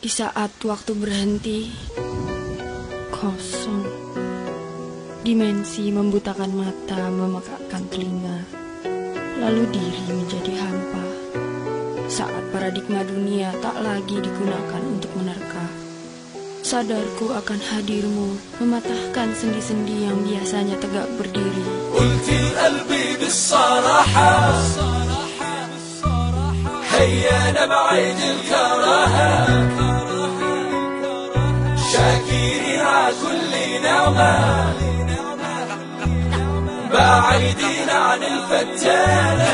Di saat waktu berhenti, kosong. Dimensi membutakan mata, memekakkan telinga. Lalu diri menjadi hampa. Saat paradigma dunia tak lagi digunakan untuk menerka. Sadarku akan hadirmu Mematahkan sendi-sendi yang biasanya tegak berdiri قلت قلبي بالصراحة هيا نبعد الكراهة نعمة بعيدين عن الفتانة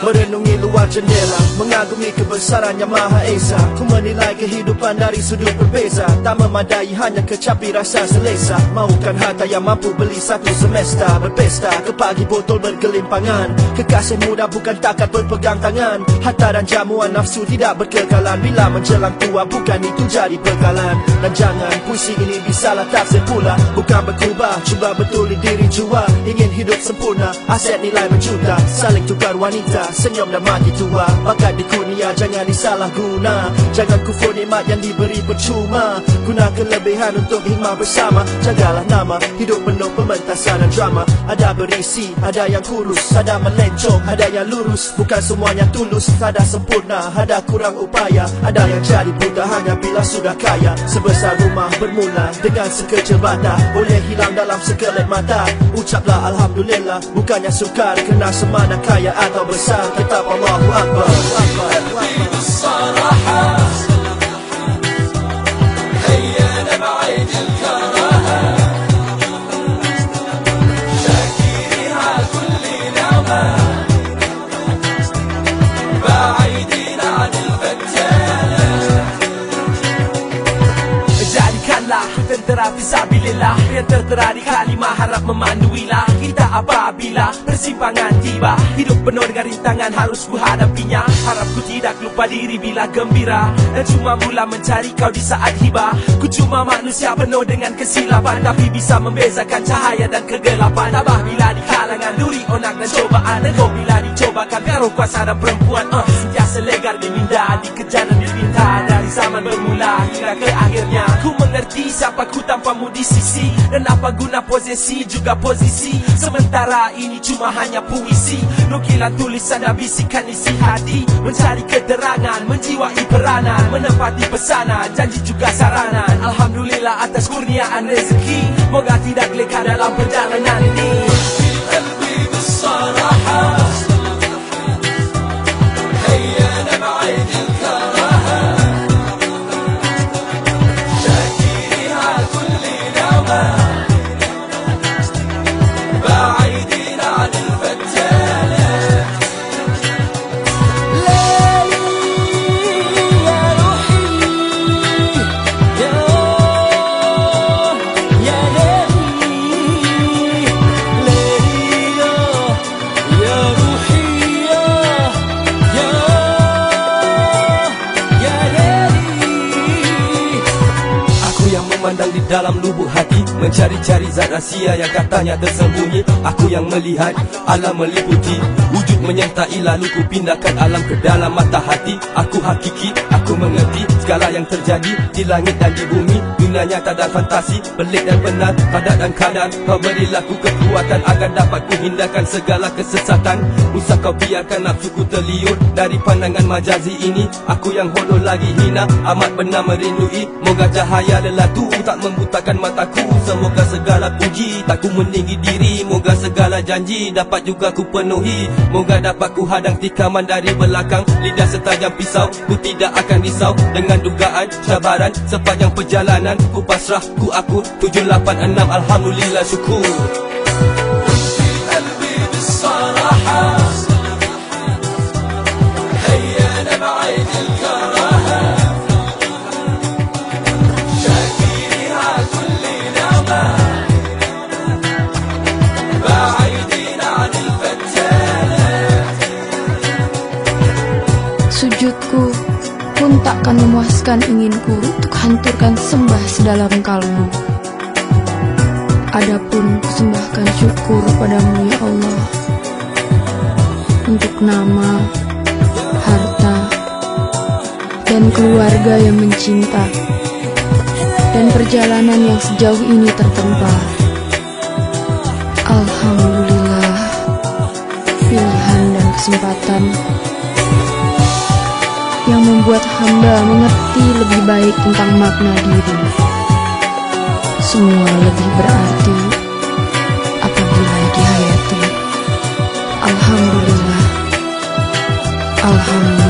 Merenungi luar jendela Mengagumi kebesaran yang Maha Esa. Ku menilai kehidupan dari sudut berbeza. Tak memadai hanya kecapi rasa selesa. Maukan harta yang mampu beli satu semesta. Berpesta ke pagi botol bergelimpangan. Kekasih muda bukan takat berpegang tangan. Harta dan jamuan nafsu tidak berkekalan. Bila menjelang tua bukan itu jadi bekalan. Dan jangan puisi ini disalah tafsir pula Bukan berkubah cuba betuli diri jua. Ingin hidup sempurna aset nilai menjuta. Saling tukar wanita senyum dan mati tua. Bakat di kurnia jangan disalah guna Jangan kufur nikmat yang diberi percuma. Guna kelebihan untuk hikmah bersama. Jagalah nama hidup penuh pementasan dan drama. Ada berisi, ada yang kurus Ada melencong, ada yang lurus. Bukan semuanya tulus, ada sempurna Ada kurang upaya, ada yang jadi buta Hanya bila sudah kaya. Sebesar rumah bermula dengan sekecil bata Boleh hilang dalam sekelip mata. Ucaplah Alhamdulillah Bukannya sukar kena semana kaya atau besar كتاب الله أكبر. أكبر tentera fisabilillah Yang tertera di kalimah harap memanuilah. Kita apabila persimpangan tiba Hidup penuh dengan rintangan harus ku hadapinya Harap ku tidak lupa diri bila gembira. Dan cuma mula mencari kau di saat hibah Ku cuma manusia penuh dengan kesilapan Tapi bisa membezakan cahaya dan kegelapan. Tabah bila di kalangan duri onak dan cobaan. Dan kau bila dicobakan karo kuasa dan perempuan uh, Mengerti siapa ku tanpamu di sisi. Dan apa guna posisi juga posisi. Sementara ini cuma hanya puisi. Nukilan tulisan dan bisikan isi hati. Mencari keterangan, menjiwai peranan Menepati pesanan, janji juga saranan. Alhamdulillah atas kurniaan rezeki. Moga tidak leka dalam perjalanan ini memandang di dalam lubuk hati Mencari-cari zat rahsia yang katanya tersembunyi. Aku yang melihat alam meliputi. Wujud menyertai lalu ku pindahkan alam ke dalam mata hati. Aku hakiki, aku mengerti segala yang terjadi Di langit dan di bumi Dunia nyata dan fantasi Pelik dan benar, padat dan kadar. Kau berilah ku kekuatan agar dapat ku hindarkan segala kesesatan. Usah kau biarkan nafsuku terliur Dari pandangan majazi ini. Aku yang hodoh lagi hina Amat benar merindui. Moga cahaya lelatu tak membutakan mataku. Semoga segala puji tak ku meninggi diri. Moga segala janji dapat juga ku penuhi. Moga dapat ku hadang tikaman dari belakang. Lidah setajam pisau Ku tidak akan risau Dengan dugaan cabaran. Sepanjang perjalanan ku pasrah ku aku 786 alhamdulillah syukur. Di albi bisarahah memuaskan inginku Untuk hancurkan sembah sedalam kalbu Adapun kusembahkan syukur padamu ya Allah Untuk nama, harta, dan keluarga yang mencinta dan perjalanan yang sejauh ini tertempa. Alhamdulillah, pilihan dan kesempatan yang membuat hamba mengerti lebih baik tentang makna diri. Semua lebih berarti apabila dihayati. Alhamdulillah. Alhamdulillah.